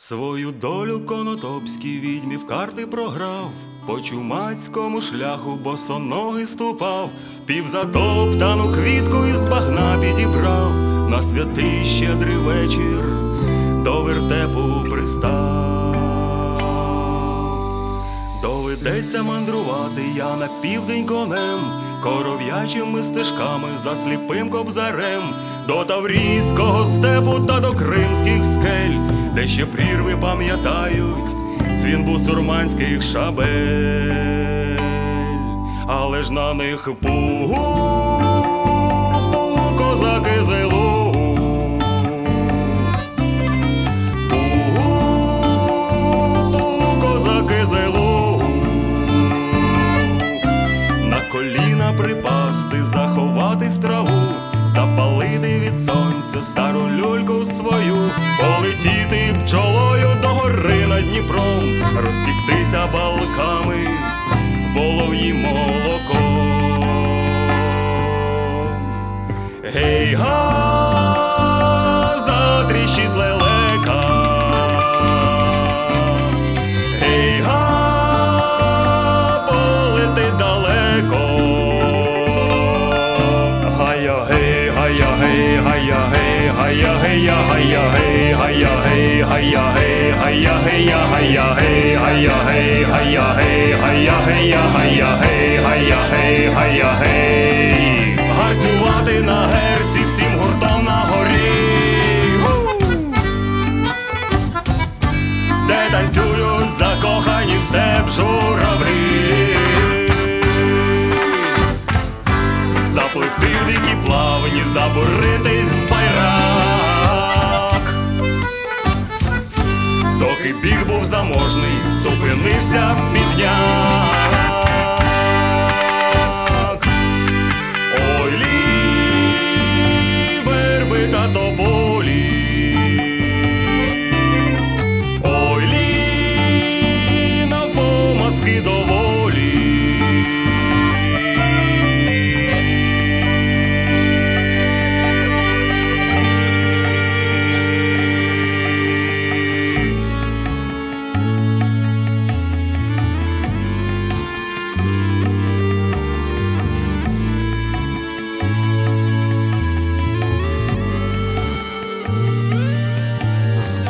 Свою долю конотопській відьмі в карти програв, по чумацькому шляху босоногий ступав, півзатоптану квітку із багна підібрав, на святий щедрий вечір до вертепу пристав. Доведеться мандрувати я на південь конем, коров'ячими стежками за сліпим кобзарем, до Таврійського степу та до кримських скель, де ще прірви пам'ятають дзвін бусурманських шабель, але ж на них пугу козаки зелу. Пу-пу, козаки зелу на коліна припасти, заховати страву, запалити від сонця стару люльку свою, полетіти пчолою до гори над Дніпром, розтіктися балками, волов'ї молоко. Гей га, затріщить лелека. Гей, гая гей, гая гея, заможний, зупинився в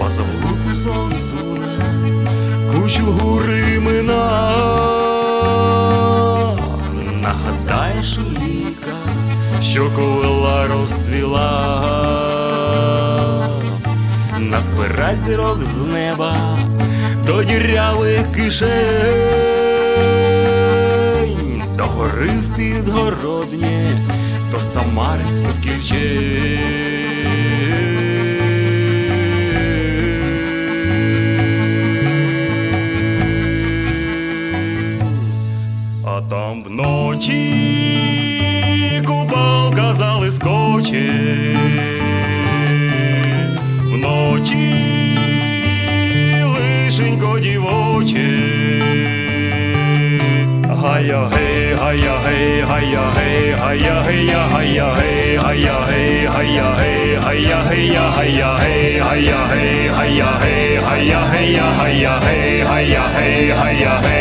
Спасав руку Сосуне, кучу гури мина. Нагадаєш ліка, що ковила розсвіла, назбирать зірок з неба до дірявих кишень, до гори в підгороднє, до Самари в Кільче. Вночі купалка залискоче, вночі лишенько дівоче. Гая гей, гая гей, гая гей, гая гея, гая гей, гая гей, гая гей, гая гея, гая гей, гая гей, гая гей, гая гея, гая гей, гая гей, гая гей.